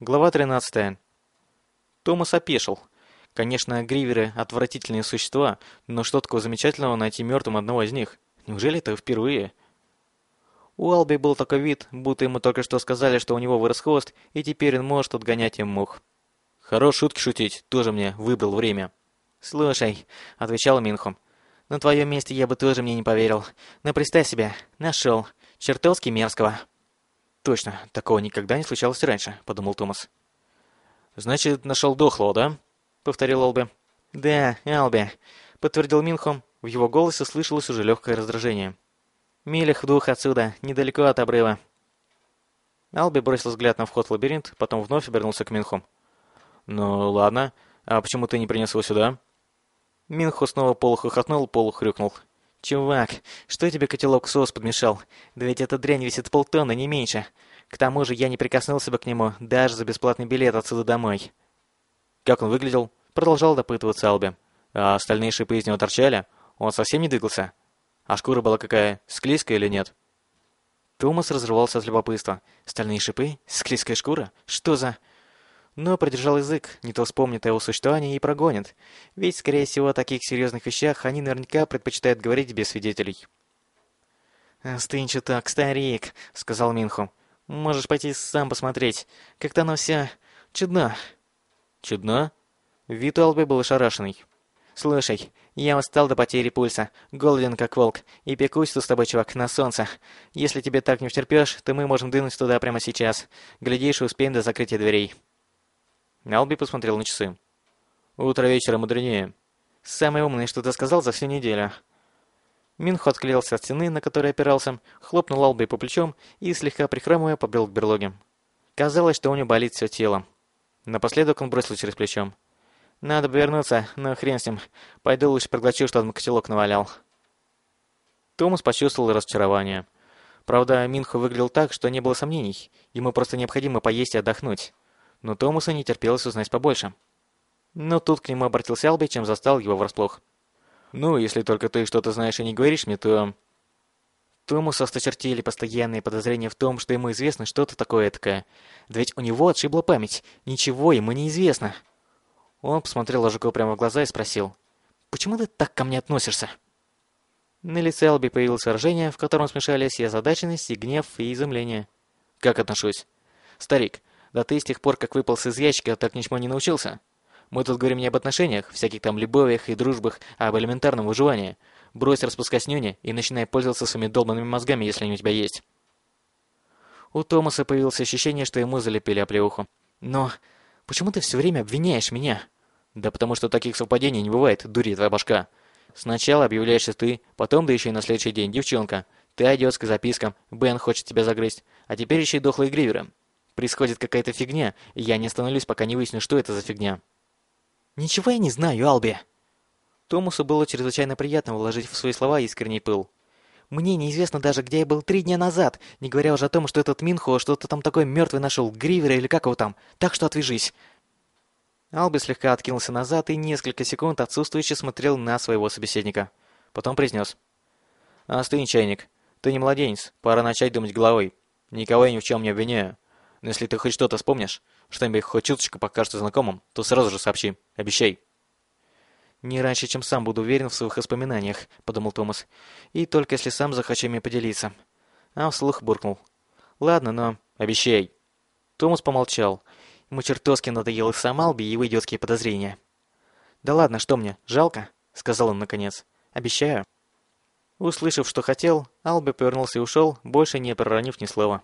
Глава 13. Томас опешил. Конечно, гриверы – отвратительные существа, но что такого замечательного найти мертвым одного из них? Неужели это впервые? У Алби был такой вид, будто ему только что сказали, что у него вырос хвост, и теперь он может отгонять им мух. «Хорош шутки шутить, тоже мне выбрал время». «Слушай», — отвечал Минхум, — «на твоем месте я бы тоже мне не поверил. Но представь себе, нашел. Чертовски мерзкого». «Точно, такого никогда не случалось раньше», — подумал Томас. «Значит, нашел дохлого, да?» — повторил Алби. «Да, Алби», — подтвердил Минхом. В его голосе слышалось уже легкое раздражение. «Милях в двух отсюда, недалеко от обрыва». Алби бросил взгляд на вход в лабиринт, потом вновь обернулся к Минху. «Ну, ладно. А почему ты не принес его сюда?» Минху снова полухохотнул, полухрюкнул. «Чувак, что тебе котелок соус подмешал? Да ведь эта дрянь весит полтонны, не меньше. К тому же я не прикоснулся бы к нему, даже за бесплатный билет отсюда домой». «Как он выглядел?» Продолжал допытываться Алби. «А остальные шипы из него торчали? Он совсем не двигался? А шкура была какая, склизкая или нет?» Томас разрывался от любопытства. «Стальные шипы? Склизкая шкура? Что за...» но придержал язык, не то вспомнит о его существовании и прогонит. Ведь, скорее всего, о таких серьезных вещах они наверняка предпочитают говорить без свидетелей. «Остынь чуток, старик», — сказал Минху. «Можешь пойти сам посмотреть. Как-то оно все чудно». «Чудно?» Вид у Албы был ошарашенный. «Слушай, я устал до потери пульса, голоден как волк, и пекусь тут с тобой, чувак, на солнце. Если тебе так не втерпешь, то мы можем двинуть туда прямо сейчас. Глядишь, успеем до закрытия дверей». Алби посмотрел на часы. «Утро вечера мудренее». «Самое умное, что ты сказал за всю неделю». Минху отклеился от стены, на которой опирался, хлопнул Алби по плечом и, слегка прихрамывая, побрел к берлоге. Казалось, что у него болит все тело. Напоследок он бросил через плечо. «Надо бы вернуться, но хрен с ним. Пойду лучше проглочу, что он котелок навалял». Томас почувствовал разочарование. Правда, Минху выглядел так, что не было сомнений. Ему просто необходимо поесть и отдохнуть но Томасу не терпелось узнать побольше. Но тут к нему обратился Алби, чем застал его врасплох. «Ну, если только ты что-то знаешь и не говоришь мне, то...» Томасу осточертели постоянные подозрения в том, что ему известно что-то такое такое. Да ведь у него отшибла память. Ничего ему не известно. Он посмотрел Ложикову прямо в глаза и спросил. «Почему ты так ко мне относишься?» На лице Алби появилось выражение, в котором смешались и озадаченность, и гнев, и изумление. «Как отношусь?» «Старик, да ты с тех пор, как выпал из ящика, так ничему не научился. Мы тут говорим не об отношениях, всяких там любовях и дружбах, а об элементарном выживании. Брось распускать нюни и начинай пользоваться своими долбанными мозгами, если они у тебя есть. У Томаса появилось ощущение, что ему залепили оплеуху. Но почему ты все время обвиняешь меня? Да потому что таких совпадений не бывает, дури твоя башка. Сначала объявляешься ты, потом да еще и на следующий день девчонка. Ты идешь к запискам, Бен хочет тебя загрызть, а теперь еще и дохлые гриверы. Происходит какая-то фигня, и я не остановлюсь, пока не выясню, что это за фигня. Ничего я не знаю, Алби. Томасу было чрезвычайно приятно вложить в свои слова искренний пыл. Мне неизвестно даже, где я был три дня назад, не говоря уже о том, что этот Минхо что-то там такое мертвый нашел, Гривера или как его там, так что отвяжись. Алби слегка откинулся назад и несколько секунд отсутствующе смотрел на своего собеседника. Потом произнес. «Остынь, чайник. Ты не младенец. Пора начать думать головой. Никого я ни в чем не обвиняю. Но если ты хоть что-то вспомнишь, что-нибудь хоть чуточку покажется знакомым, то сразу же сообщи. Обещай. «Не раньше, чем сам буду уверен в своих воспоминаниях», — подумал Томас. «И только если сам захочу ими поделиться». А вслух буркнул. «Ладно, но...» «Обещай». Томас помолчал. Ему чертовски надоел их сам Алби и его идиотские подозрения. «Да ладно, что мне, жалко?» — сказал он наконец. «Обещаю». Услышав, что хотел, Алби повернулся и ушел, больше не проронив ни слова.